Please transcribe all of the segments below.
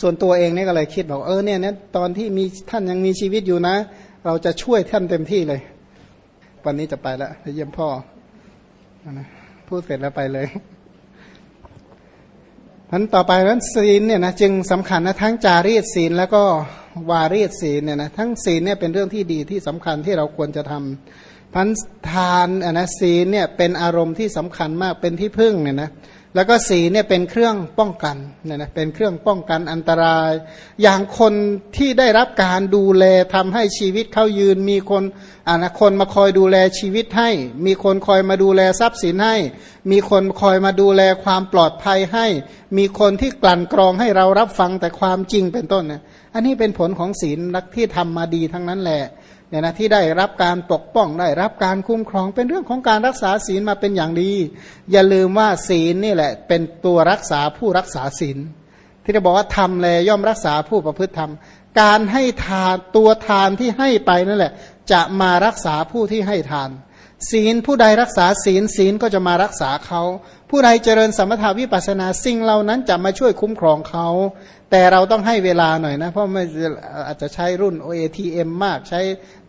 ส่วนตัวเองนี่ก็เลยคิดบอกเออเนี่ยเนี่ยตอนที่มีท่านยังมีชีวิตอยู่นะ เราจะช่วยท่านเต็มที่เลย วันนี้จะไปแล้วไปเยี่ยมพ่อนะพูดเสร็จแล้วไปเลยพันต่อไปนั้นศีลเนี่ยนะจึงสำคัญนะทั้งจารีตศีลแล้วก็วารีตศีลเนี่ยนะทั้งศีลเนี่ยเป็นเรื่องที่ดีที่สำคัญที่เราควรจะทำพันทานอะนะศีลเนี่ยเป็นอารมณ์ที่สำคัญมากเป็นที่พึ่งเนี่ยนะ แล้วก็ศีลเนี่ยเป็นเครื่องป้องกันเนี่ยนะเป็นเครื่องป้องกันอันตราย อย่างคนที่ได้รับการดูแลทำให้ชีวิตเขายืน มีคนอ่านะคนมาคอยดูแลชีวิตให้ มีคนคอยมาดูแลทรัพย์สินให้ มีคนคอยมาดูแลความปลอดภัยให้ มีคนที่กลั่นกรองให้เรารับฟังแต่ความจริงเป็นต้นเนี่ยอันนี้เป็นผลของศีลนักที่ทำมาดีทั้งนั้นแหละ เนี่ยนะที่ได้รับการปกป้องได้รับการคุ้มครองเป็นเรื่องของการรักษาศีลมาเป็นอย่างดี อย่าลืมว่าศีลนี่แหละ เป็นตัวรักษาผู้รักษาศีลที่จะบอกว่าทำแลย่อมรักษาผู้ประพฤติธรรม การให้ทานตัวทานที่ให้ไปนั่นแหละ จะมารักษาผู้ที่ให้ทาน ศีลผู้ใดรักษาศีลศีลก็จะมารักษาเขา ผู้ใดเจริญสมถาวิปัสนาสิ่งเหล่านั้นจะมาช่วยคุ้มครองเขา แต่เราต้องให้เวลาหน่อยนะ เพราะไม่อาจจะใช้รุ่น OATM มากใช้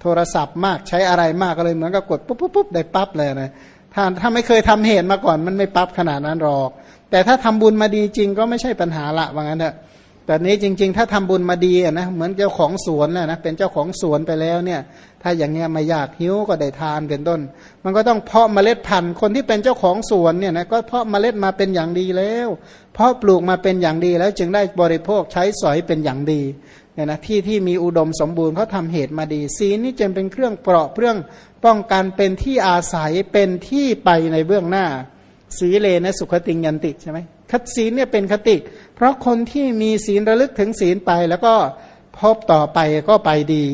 โทรศัพท์มากใช้อะไรมากก็เลยเหมือนกับกดปุ๊บปุ๊บปุ๊บได้ปั๊บเลยนะถ้าถ้าไม่เคยทำเหตุมาก่อนมันไม่ปั๊บขนาดนั้นหรอก แต่ถ้าทำบุญมาดีจริงก็ไม่ใช่ปัญหาละว่างั้นเถอะ แต่นี้จริง ๆ ถ้าทำบุญมาดีนะเหมือนเจ้าของสวนแหละนะเป็นเจ้าของสวนไปแล้วเนี่ย ถ้าอย่างเงี้ยไม่อยากหิวก็ได้ทานเป็นต้น มันก็ต้องเพาะเมล็ดพันธุ์คนที่เป็นเจ้าของสวนเนี่ยนะก็เพาะเมล็ดมาเป็นอย่างดีแล้ว เพาะปลูกมาเป็นอย่างดีแล้วจึงได้บริโภคใช้สอยเป็นอย่างดีเนี่ยนะที่ที่มีอุดมสมบูรณ์เขาทำเหตุมาดีศีลนี่จึงเป็นเครื่องเปราะเครื่องป้องกันเป็นที่อาศัยเป็นที่ไปในเบื้องหน้า สีเลนะสุขติงยันติใช่ไหมคัดศีลเนี่ยเป็นคติ เพราะคนที่มีศีลระลึกถึงศีลไปแล้วก็พบต่อไปก็ไปดี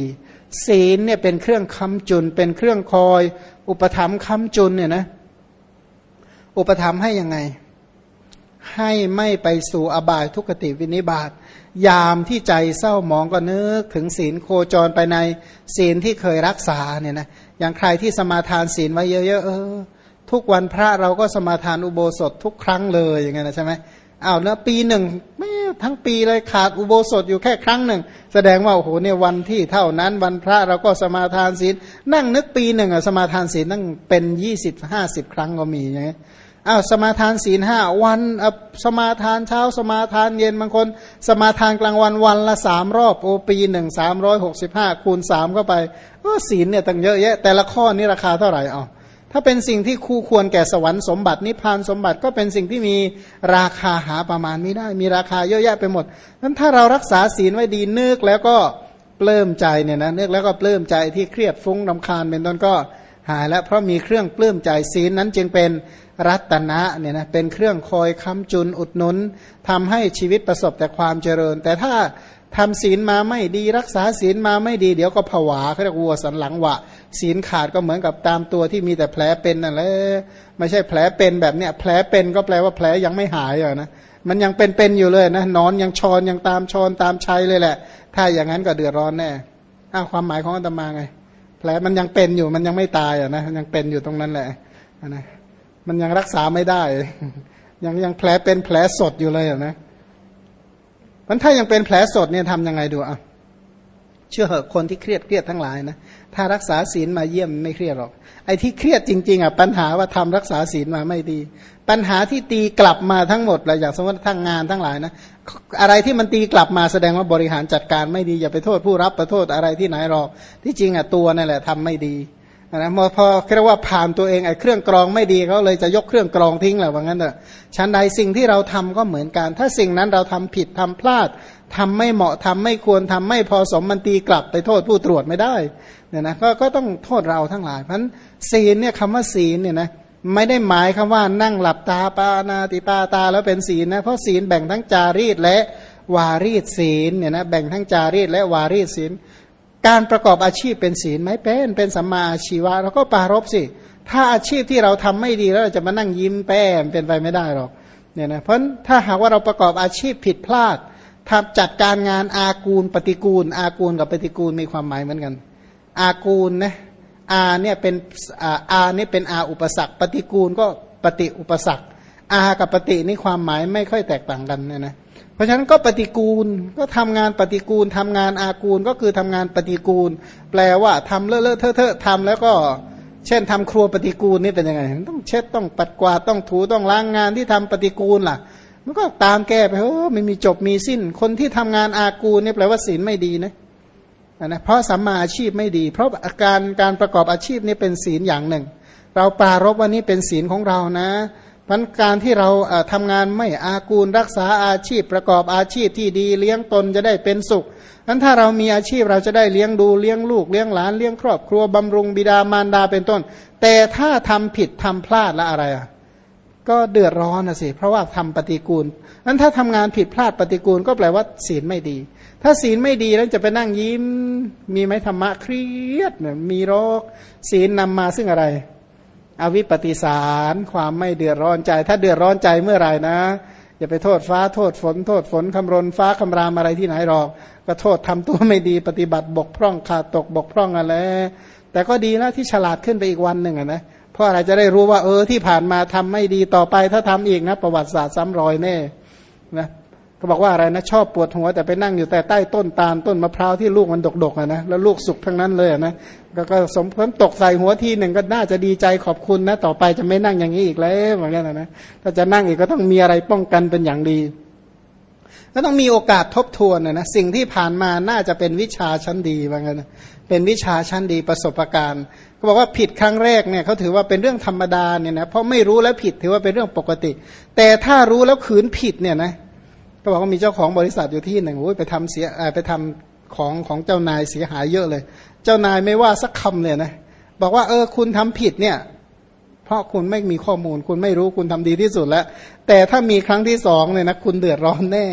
ศีลเนี่ยเป็นเครื่องค้ำจุน เป็นเครื่องคอย อุปธรรมค้ำจุนเนี่ยนะอุปธรรมให้ยังไง ให้ไม่ไปสู่อบายทุกติวินิบาตยามที่ใจเศร้าหมองก็นึกถึงศีลโคจรไปในศีลที่เคยรักษาเนี่ยนะอย่างใครที่สมาทานศีลไว้เยอะๆเออ ทุกวันพระเราก็สมาทานอุโบสถทุกครั้งเลยอย่างเงี้ยนะใช่ไหมอ้าวแล้วปีหนึ่งไม่ทั้งปีเลยขาดอุโบสถอยู่แค่ครั้งหนึ่ง แสดงว่าโอ้โหเนี่ยวันที่เท่านั้นวันพระเราก็สมาทานศีลนั่งนึกปีหนึ่งอะสมาทานศีลนั่งเป็นยี่สิบห้าสิบครั้งก็มีอย่างเงี้ยอ้าวสมาทานศีลห้าวันสมาทานเช้าสมาทานเย็นบางคน สมาทานกลางวันวันละสามรอบโอปีหนึ่งสามร้อยหกสิบห้าคูณสามเข้าไปก็ศีลเนี่ยตั้งเยอะแยะแต่ละข้อนี่ราคาเท่าไหร่อ๋อ ถ้าเป็นสิ่งที่คู่ควรแก่สวรรค์สมบัตินิพพานสมบัติก็เป็นสิ่งที่มีราคาหาประมาณไม่ได้ มีราคาเยอะแยะไปหมดนั้นถ้าเรารักษาศีลไว้ดีนึกแล้วก็เปลื้มใจเนี่ยนะนึกแล้วก็เปลื้มใจที่เครียดฟุ้งนำคาญเป็นต้นก็หายแล้วเพราะมีเครื่องปลื้มใจศีลนั้นจึงเป็นรัตนะเนี่ยนะเป็นเครื่องคอยค้ำจุนอุดหนุนทำให้ชีวิตประสบแต่ความเจริญ แต่ถ้าทำศีลมาไม่ดีรักษาศีลมาไม่ดี เดี๋ยวก็ผวาเขาเรียกวัวสันหลังวะ ศีลขาดก็เหมือนกับตามตัวที่มีแต่แผลเป็นนั่นแหละไม่ใช่แผลเป็นแบบเนี้ยแผลเป็นก็แปลว่าแผลยังไม่หายอะนะมันยังเป็นเป็นอยู่เลยนะนอนยังชอนยังตามชอนตามชัยเลยแหละ ถ้าอย่างนั้นก็เดือดร้อนแน่อ้าวความหมายของอาตมาไง แผลมันยังเป็นอยู่มันยังไม่ตายอะนะยังเป็นอยู่ตรงนั้นแหละนะมันยังรักษาไม่ได้ ยังยังแผลเป็นแผลสดอยู่เลยอะนะมันถ้ายังเป็นแผลสดเนี่ยทำยังไงดูอะเชื่อเหอะคนที่เครียดเครียดทั้งหลายนะ ถ้ารักษาศีลมาเยี่ยมไม่เครียดหรอก ไอ้ที่เครียดจริง ๆอะปัญหาว่าทำรักษาศีลมาไม่ดี ปัญหาที่ตีกลับมาทั้งหมดเลยอย่างสมมติทั้งงานทั้งหลายนะอะไรที่มันตีกลับมาแสดงว่าบริหารจัดการไม่ดีอย่าไปโทษผู้รับไปโทษอะไรที่ไหนหรอก ที่จริงอะตัวนั่นแหละทำไม่ดี นะพอพอเรียกว่าผ่านตัวเองไอ้เครื่องกรองไม่ดีเขาเลยจะยกเครื่องกรองทิ้งแหละว่างั้นเถอะชั้นใดสิ่งที่เราทำก็เหมือนกัน ถ้าสิ่งนั้นเราทำผิดทำพลาดทำไม่เหมาะทำไม่ควรทำไม่พอสมมันตีกลับไปโทษผู้ตรวจไม่ได้เนี่ยนะก็ก็ต้องโทษเราทั้งหลายเพราะศีลเนี่ยคำว่าศีลเนี่ยนะไม่ได้หมายคำว่านั่งหลับตาปานาติปาตาแล้วเป็นศีลนะเพราะศีลแบ่งทั้งจารีตและวารีตศีลเนี่ยนะแบ่งทั้งจารีตและวารีตศีล การประกอบอาชีพเป็นศีลไหมเป็นเป็นสัมมาอาชีวะเราก็ปารบสิ ถ้าอาชีพที่เราทำไม่ดีแล้วเราจะมานั่งยิ้มแป้มเป็นไปไม่ได้หรอกเนี่ยนะเพราะถ้าหากว่าเราประกอบอาชีพผิดพลาดทำจัดการงานอากูลปฏิกูล อากูลกับปฏิกูลมีความหมายเหมือนกัน อากูลนะอาเนี่ยเป็นอาเนี่ยเป็นอาอุปสรรค ปฏิกูลก็ปฏิอุปสรรค อากับปฏินี่ความหมายไม่ค่อยแตกต่างกันเนี่ยนะเพราะฉะนั้นก็ปฏิกูลก็ทำงานปฏิกูลทำงานอากูลก็คือทำงานปฏิกูล แปลว่าทำเลอะเลอะเทอะเทอะทำแล้วก็เช่นทำครัวปฏิกูลนี่เป็นยังไง ต้องเช็ดต้องปัดกวาดต้องถูต้องล้างงานที่ทำปฏิกูลล่ะ มันก็ตามแก้ไปเออไม่มีจบมีสิ้น คนที่ทำงานอากูลนี่แปลว่าศีลไม่ดีนะนะเพราะสัมมาอาชีพไม่ดี เพราะอาการการประกอบอาชีพนี่เป็นศีลอย่างหนึ่ง เราปรารบว่านี่เป็นศีลของเรานะ พันการที่เราทำงานไม่อากูลรักษาอาชีพประกอบอาชีพที่ดีเลี้ยงตนจะได้เป็นสุขนั้นถ้าเรามีอาชีพเราจะได้เลี้ยงดูเลี้ยงลูกเลี้ยงหลานเลี้ยงครอบครัวบำรุงบิดามารดาเป็นต้น แต่ถ้าทำผิดทำพลาดแล้วอะไรอะก็เดือดร้อนนะสิเพราะว่าทำปฏิกูลนั้นถ้าทำงานผิดพลาดปฏิกูลก็แปลว่าศีลไม่ดี ถ้าศีลไม่ดีแล้วจะไปนั่งยิ้ม มีไหมธรรมะเครียดเนี่ยมีโรคศีลนำมาซึ่งอะไร อวิปปิสารความไม่เดือดร้อนใจ ถ้าเดือดร้อนใจเมื่อไหร่นะอย่าไปโทษฟ้าโทษฝน โทษฝนคำรนฟ้าคำรามอะไรที่ไหนหรอก ก็โทษทำตัวไม่ดีปฏิบัติบกพร่องขาดตกบกพร่องอะไรแต่ก็ดีนะที่ฉลาดขึ้นไปอีกวันหนึ่งนะเพราะอะไรจะได้รู้ว่าเออที่ผ่านมาทำไม่ดีต่อไปถ้าทำอีกนะ ประวัติศาสตร์ซ้ำรอยแน่นะ ก็บอกว่าอะไรนะชอบปวดหัวแต่ไปนั่งอยู่แต่ใต้ต้นตาลต้นมะพร้าวที่ลูกมันดกๆนะแล้วลูกสุกทั้งนั้นเลยนะก็ก็สมผลตกใส่หัวทีหนึ่งก็น่าจะดีใจขอบคุณนะ ต่อไปจะไม่นั่งอย่างนี้อีกแล้วเหมือนกันนะถ้าจะนั่งอีกก็ต้องมีอะไรป้องกันเป็นอย่างดีก็ต้องมีโอกาสทบทวนนะนะสิ่งที่ผ่านมาน่าจะเป็นวิชาชั้นดีเหมือนกันเป็นวิชาชั้นดีประสบการณ์ก็บอกว่าผิดครั้งแรกเนี่ยเขาถือว่าเป็นเรื่องธรรมดาเนี่ยนะเพราะไม่รู้แล้วผิดถือว่าเป็นเรื่องปกติ แต่ถ้ารู้แล้วขืนผิดเนี่ยนะ ก็บอกว่ามีเจ้าของบริษัทอยู่ที่หนึ่งโอ้ยไปทำเสียไปทำของของเจ้านายเสียหายเยอะเลย เจ้านายไม่ว่าสักคำเลยนะบอกว่าเออคุณทำผิดเนี่ย เพราะคุณไม่มีข้อมูล คุณไม่รู้คุณทำดีที่สุดแล้ว แต่ถ้ามีครั้งที่สองเนี่ยนะคุณเดือดร้อนแน่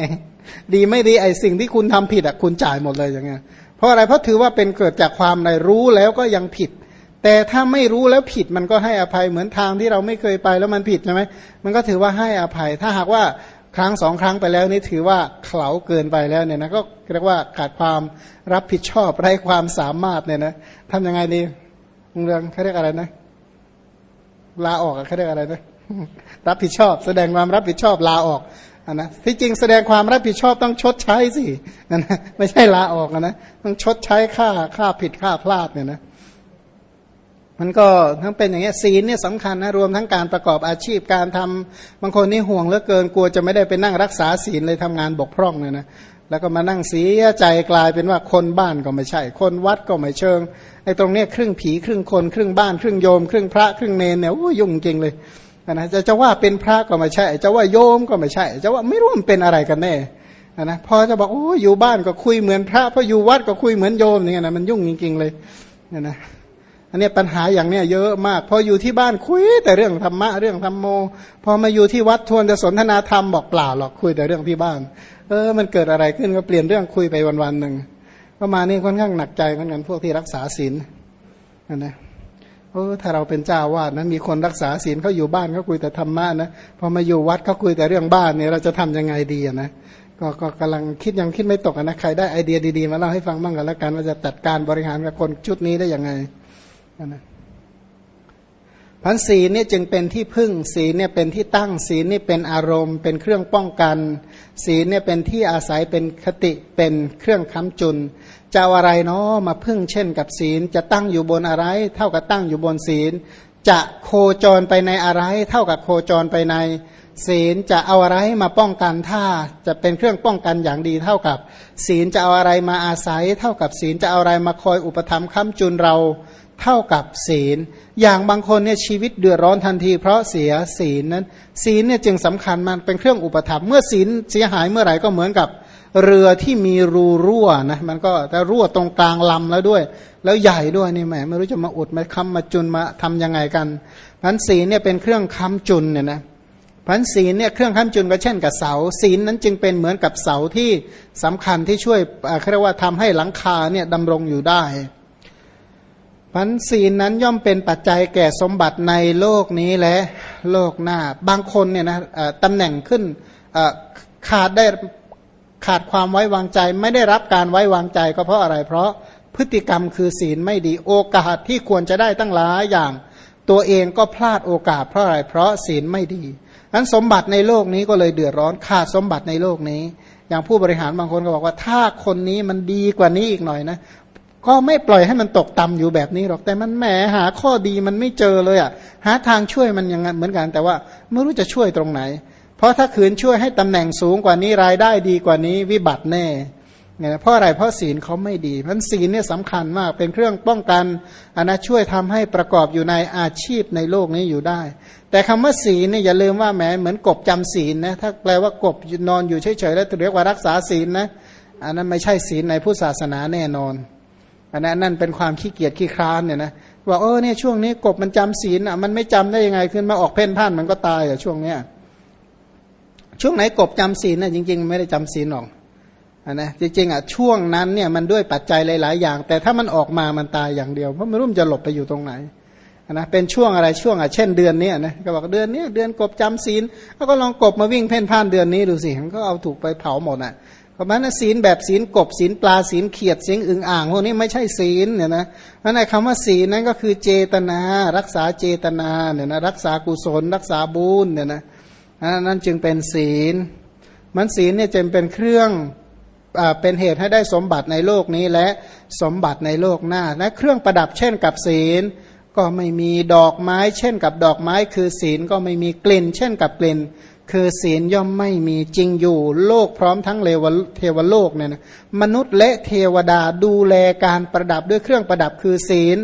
ดีไม่ดีไอสิ่งที่คุณทำผิดอะคุณจ่ายหมดเลยอย่างเงี้ยเพราะอะไรเพราะถือว่าเป็นเกิดจากความในรู้แล้วก็ยังผิด แต่ถ้าไม่รู้แล้วผิดมันก็ให้อภัยเหมือนทางที่เราไม่เคยไปแล้วมันผิดใช่ไหมมันก็ถือว่าให้อภัย ถ้าหากว่า ครั้งสองครั้งไปแล้วนี่ถือว่าเข่าเกินไปแล้วเนี่ยนะก็เรียกว่าขาดความรับผิดชอบไร้ความสามารถเนี่ยนะทำยังไงดีเรื่องเขาเรียกอะไรนะลาออกเขาเรียกอะไรนะรับผิดชอบ แสดงความรับผิดชอบลาออกอนนะที่จริงแสดงความรับผิดชอบต้องชดใช้สินะไม่ใช่ลาออกนะต้องชดใช้ค่าค่าผิดค่าพลาดเนี่ยนะ มันก็ทั้งเป็นอย่างเงี้ยศีลเนี่ยสำคัญนะรวมทั้งการประกอบอาชีพการทำบางคนนี่ห่วงเหลือเกินกลัวจะไม่ได้ไปนั่งรักษาศีลเลยทำงานบกพร่องเนี่ยนะแล้วก็มานั่งเสียใจกลายเป็นว่าคนบ้านก็ไม่ใช่ คนวัดก็ไม่เชิงไอ้ตรงเนี้ยครึ่งผีครึ่งคนครึ่งบ้านครึ่งโยม ครึ่งพระครึ่งเนนเนี่ยโอ้ยุ่งจริงเลยนะจะจะว่าเป็นพระก็ไม่ใช่ จะว่าโยมก็ไม่ใช่ จะว่าไม่รู้มันเป็นอะไรกันแน่นะพอจะบอกโอ้อยู่บ้านก็คุยเหมือนพระพออยู่วัดก็คุยเหมือนโยมเนี่ยนะมันยุ่งจริงๆเลยเนี่ยนะ อันนี้ปัญหาอย่างเนี้ยเยอะมาก พออยู่ที่บ้านคุยแต่เรื่องธรรมะเรื่องธรรมโม พอมาอยู่ที่วัดทวนจะสนทนาธรรมบอกเปล่าหรอกคุยแต่เรื่องที่บ้าน เออ มันเกิดอะไรขึ้นก็เปลี่ยนเรื่องคุยไปวันๆหนึ่งก็มานี่ค่อนข้างหนักใจเหมือนกันพวกที่รักษาศีลนะนะโอ้ถ้าเราเป็นเจ้าวาดนะมีคนรักษาศีลเขาอยู่บ้านเขาคุยแต่ธรรมะนะพอมาอยู่วัดเขาคุยแต่เรื่องบ้านเนี่ยเราจะทํำยังไงดีนะก็ก็กำลังคิดยังคิดไม่ตกนะใครได้ไอเดียดีๆมาเล่าให้ฟังบ้างกันแล้วกันว่าจะจัดการบริหารกับคนชุดนี้ได้ยังไง นะพันศีลเนี่ยจึงเป็นที่พึ่งศีลเนี่ยเป็นที่ตั้งศีลนี่เป็นอารมณ์ เป็นเครื่องป้องกัน ศีลเนี่ยเป็นที่อาศัยเป็นคติเป็นเครื่องค้ำจุนจะอะไรเนาะมาพึ่งเช่นกับศีลจะตั้งอยู่บนอะไร เท่ากับตั้งอยู่บนศีล จะโคจรไปในอะไร เท่ากับโคจรไปใน ศีลจะเอาอะไรมาป้องกันถ้าจะเป็นเครื่องป้องกันอย่างดีเท่ากับ ศีลจะเอาอะไรมาอาศัย เท่ากับศีลจะเอาอะไรมาคอยอุปถัมภ์ค้ำจุนเรา เท่ากับศีล อย่างบางคนเนี่ยชีวิตเดือดร้อนทันที เพราะเสียศีลนั้น ศีลเนี่ยจึงสำคัญมันเป็นเครื่องอุปถัมภ์เมื่อศีลเสียหายเมื่อไหร่ก็เหมือนกับเรือที่มีรูรั่วนะมันก็แต่รั่วตรงกลางลำแล้วด้วย แล้วใหญ่ด้วยนี่แหมไม่รู้จะมาอุดมาค้ำมาจุนมาทํำยังไงกันพันศีลเนี่ยเป็นเครื่องค้ำจุนเนี่ยนะพันศีลเนี่ยเครื่องค้ำจุนก็เช่นกับเสาศีลนั้นจึงเป็นเหมือนกับเสาที่สำคัญที่ช่วยเขาเรียกว่าทำให้หลังคาเนี่ยดำรงอยู่ได้ พันศีลนั้นย่อมเป็นปัจจัยแก่สมบัติในโลกนี้และโลกหน้า บางคนเนี่ยนะตำแหน่งขึ้นขาดได้ขาดความไว้วางใจ ไม่ได้รับการไว้วางใจก็เพราะอะไร เพราะพฤติกรรมคือศีลไม่ดีโอกาสที่ควรจะได้ตั้งหลายอย่าง ตัวเองก็พลาดโอกาสเพราะอะไร เพราะศีลไม่ดีอันสมบัติในโลกนี้ก็เลยเดือดร้อนขาดสมบัติในโลกนี้ อย่างผู้บริหารบางคนก็บอกว่าถ้าคนนี้มันดีกว่านี้อีกหน่อยนะ ก็ไม่ปล่อยให้มันตกต่ำอยู่แบบนี้หรอก แต่มันแหมหาข้อดีมันไม่เจอเลยอะ่ะ หาทางช่วยมันยังไงเหมือนกัน แต่ว่าไม่รู้จะช่วยตรงไหน เพราะถ้าขืนช่วยให้ตำแหน่งสูงกว่านี้รายได้ดีกว่านี้วิบัติแน่เนี่ยเพราะอะไรเพราะศีลเขาไม่ดีเพราะศีลเนี่ยสำคัญมากเป็นเครื่องป้องกันอันนะช่วยทำให้ประกอบอยู่ในอาชีพในโลกนี้อยู่ได้ แต่คำว่าศีลเนี่ยอย่าลืมว่าแหมเหมือนกบจำศีลนะถ้าแปลว่ากบนอนอยู่เฉยๆแล้วเรียกว่ารักษาศีลนะอันนั้นไม่ใช่ศีลในพุทธศาสนาแน่นอน อันนั้นนั่นเป็นความขี้เกียจขี้คร้านเนี่ยนะว่าเออเนี่ยช่วงนี้กบมันจำศีลอะมันไม่จำได้ยังไงขึ้นมาออกเพ่นพ่านมันก็ตายอะช่วงเนี้ยช่วงไหนกบจำศีลน่ะจริง ๆ ไม่ได้จำศีลหรอกอันนะจริงๆอะช่วงนั้นเนี่ยมันด้วยปัจจัยหลาย ๆ อย่าง แต่ถ้ามันออกมามันตายอย่างเดียวเพราะไม่รู้มันจะหลบไปอยู่ตรงไหนนะเป็นช่วงอะไรช่วงอะเช่นเดือนนี้นะก็บอกเดือนนี้เดือนกบจำศีลก็ลองกบมาวิ่งเพ่นพ่านเดือนนี้ดูสิมันก็เอาถูกไปเผาหมดอะ ราะฉะนั้นศีลแบบศีลกบศีลปลาศีลเขียดศีลอึ่งอ่างพวกนี้ไม่ใช่ศีลเนี่ยนะเพราะในคำว่าศีลนั้นก็คือเจตนา รักษาเจตนาเนี่ยนะรักษากุศล รักษาบุญเนี่ยนะนั่นจึงเป็นศีล มันศีลเนี่ยจึงเป็นเครื่องเป็นเหตุให้ได้สมบัติในโลกนี้และสมบัติในโลกหน้าและเครื่องประดับเช่นกับศีล ก็ไม่มีดอกไม้ เช่นกับดอกไม้คือศีลก็ไม่มีกลิ่น เช่นกับกลิ่น คือศีลย่อมไม่มีจริงอยู่โลกพร้อมทั้งเลวเทวโลกเนี่ยนะมนุษย์และเทวดาดูแลการประดับด้วยเครื่องประดับคือศีล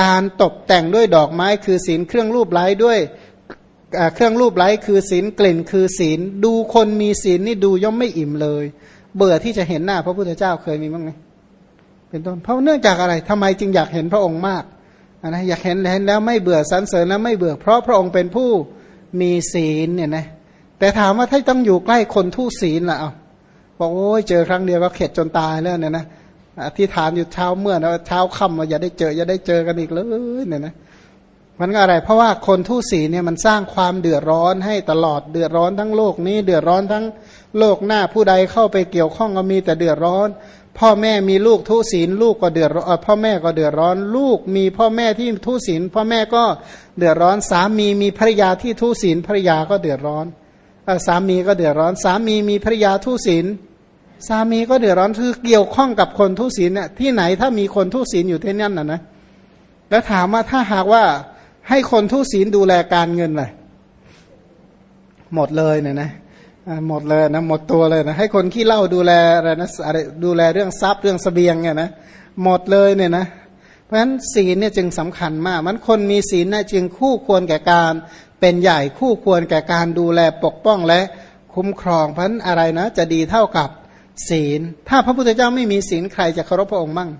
การตกแต่งด้วยดอกไม้คือศีลเครื่องรูปไล้ด้วยเครื่องรูปไล้คือศีลกลิ่นคือศีล ดูคนมีศีลนี่ดูย่อมไม่อิ่มเลย เบื่อที่จะเห็นหน้าพระพุทธเจ้าเคยมีบ้างไหมเป็นต้นเพราะเนื่องจากอะไรทำไมจึงอยากเห็นพระองค์มากนะอยากเห็นเห็นแล้วไม่เบื่อสรรเสริญแล้วไม่เบื่อเพราะพระองค์เป็นผู้มีศีลเนี่ยนะ แต่ถามว่าถ้าต้องอยู่ใกล้คนทุศีลล่ะเอาบอกโอ้ยเจอครั้งเดียวก็เข็ดจนตายแล้วเนี่ยนะอธิษฐานอยู่เช้าเมื่อนะเช้าค่ำว่าอย่าได้เจออย่าได้เจอกันอีกเลยเนี่ยนะมันก็อะไร เพราะว่าคนทุศีลเนี่ยมันสร้างความเดือดร้อนให้ตลอดเดือดร้อนทั้งโลกนี้เดือดร้อนทั้งโลกหน้าผู้ใดเข้าไปเกี่ยวข้องก็มีแต่เดือดร้อน พ่อแม่มีลูกทุศีลลูกก็เดือดร้อนพ่อแม่ก็เดือดร้อน ลูกมีพ่อแม่ที่ทุศีลพ่อแม่ก็เดือดร้อนสามีมีภรรยาที่ทุศีลภรรยาก็เดือดร้อน สามีก็เดือดร้อน สามีมีภรรยาทุศีลสามีก็เดือดร้อนคือเกี่ยวข้องกับคนทุศีลเนี่ยที่ไหนถ้ามีคนทุศีลอยู่ที่นั่นน่ะนะแล้วถามว่าถ้าหากว่าให้คนทุศีลดูแลการเงินเลยหมดเลยเนี่ยนะหมดเลยนะหมดตัวเลยนะให้คนขี้เล่าดูแลอะไรนะอะไรดูแลเรื่องทรัพย์เรื่องสเสบียงเนี่ยนะหมดเลยเนี่ยนะเพราะฉะนั้นศีลเนี่ยจึงสำคัญมาก มันคนมีศีลเนี่ยจึงคู่ควรแก่การ เป็นใหญ่คู่ควรแก่การดูแลปกป้องและคุ้มครองเพราะนั้นอะไรนะ จะดีเท่ากับศีล ถ้าพระพุทธเจ้าไม่มีศีลใครจะเคารพพระองค์มั่ง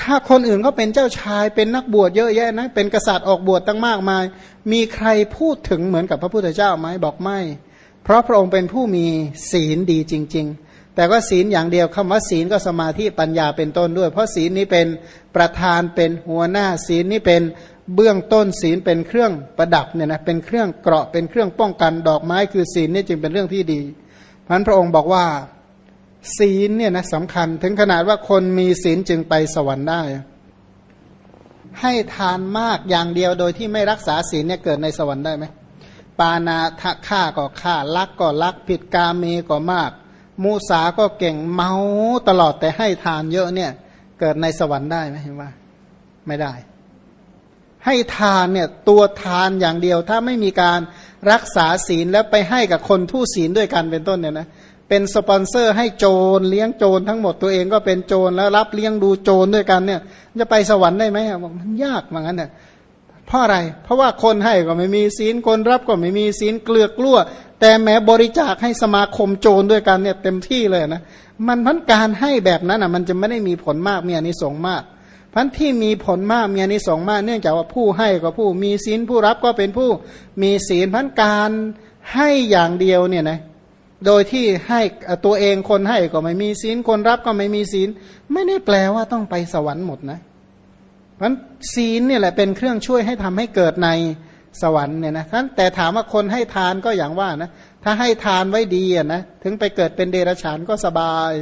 ถ้าคนอื่นก็เป็นเจ้าชายเป็นนักบวชเยอะแยะนะ เป็นกษัตริย์ออกบวชตั้งมากมาย มีใครพูดถึงเหมือนกับพระพุทธเจ้าไหมบอกไม่ เพราะพระองค์เป็นผู้มีศีลดีจริง ๆ แต่ว่าศีลอย่างเดียวคำว่าศีลก็สมาธิปัญญาเป็นต้นด้วย เพราะศีลนี้เป็นประธานเป็นหัวหน้าศีลนี้เป็นเบื้องต้นศีลเป็นเครื่องประดับเนี่ยนะเป็นเครื่องเกราะเป็นเครื่องป้องกันดอกไม้คือศีลนี่จึงเป็นเรื่องที่ดีพันพระองค์บอกว่าศีลเนี่ยนะสำคัญ ถึงขนาดว่าคนมีศีลจึงไปสวรรค์ได้ ให้ทานมากอย่างเดียวโดยที่ไม่รักษาศีลเนี่ยเกิดในสวรรค์ได้ไหมปานาทะฆ่าก็ฆ่าลักก็ลักผิดกาเมก็มาก มูสาก็เก่งเมาตลอดแต่ให้ทานเยอะเนี่ย เกิดในสวรรค์ได้ไหมเห็นว่า ไม่ได้ ให้ทานเนี่ยตัวทานอย่างเดียว ถ้าไม่มีการรักษาศีลแล้วไปให้กับคนทุศีลด้วยกันเป็นต้นเนี่ยนะเป็นสปอนเซอร์ให้โจรเลี้ยงโจรทั้งหมดตัวเองก็เป็นโจรแล้วรับเลี้ยงดูโจรด้วยกันเนี่ย จะไปสวรรค์ได้ไหมบอกมันยากเหมือนกันเนี่ย เพราะอะไร เพราะว่าคนให้ก็ไม่มีศีลคนรับก็ไม่มีศีลเกลือกลั้ว แต่แม้บริจาคให้สมาคมโจรด้วยกันเนี่ยเต็มที่เลยนะ มันพันการให้แบบนั้นอะมันจะไม่ได้มีผลมากมีอนิสงส์มากพันที่มีผลมากมีอนิสงส์มาก เนื่องจากว่าผู้ให้ก็ผู้มีศีลผู้รับก็เป็นผู้มีศีลพันการให้อย่างเดียวเนี่ยนะโดยที่ให้ตัวเองคนให้ก็ไม่มีศีลคนรับก็ไม่มีศีล ไม่ได้แปลว่าต้องไปสวรรค์หมดนะ เพราะศีลเนี่ยแหละเป็นเครื่องช่วยให้ทำให้เกิดในสวรรค์เนี่ยนะแต่ถามว่าคนให้ทานก็อย่างว่านะถ้าให้ทานไว้ดีอะนะถึงไปเกิดเป็นเดรัจฉานก็สบาย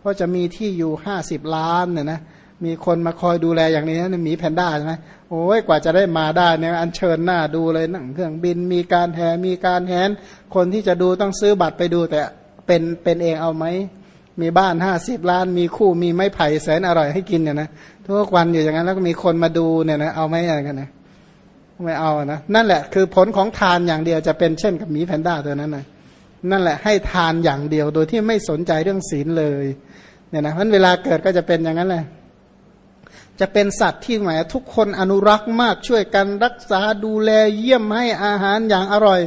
เพราะจะมีที่อยู่ห้าสิบล้านเนี่ยนะมีคนมาคอยดูแลอย่างนี้นะหมีแพนด้าใช่ไหมโอ้ยกว่าจะได้มาได้เนี่ยอันเชิญหน้าดูเลยนั่งเครื่องบินมีการแห่มีการแหนคนที่จะดูต้องซื้อบัตรไปดูแต่เป็นเป็นเองเอาไหม มีบ้านห้าสิบล้าน มีคู่มีไม้ไผ่แสนอร่อยให้กินเนี่ยนะทุกวันอยู่อย่างนั้นแล้วก็มีคนมาดูเนี่ยนะเอาไหมอะไรกันนะไม่เอานะนั่นแหละคือผลของทานอย่างเดียวจะเป็นเช่นกับหมีแพนด้าตัวนั้นนะนั่นแหละให้ทานอย่างเดียวโดยที่ไม่สนใจเรื่องศีลเลยเนี่ยนะเพราะเวลาเกิดก็จะเป็นอย่างนั้นแหละจะเป็นสัตว์ที่หมายทุกคนอนุรักษ์มากช่วยกันรักษาดูแลเยี่ยมให้อาหารอย่างอร่อย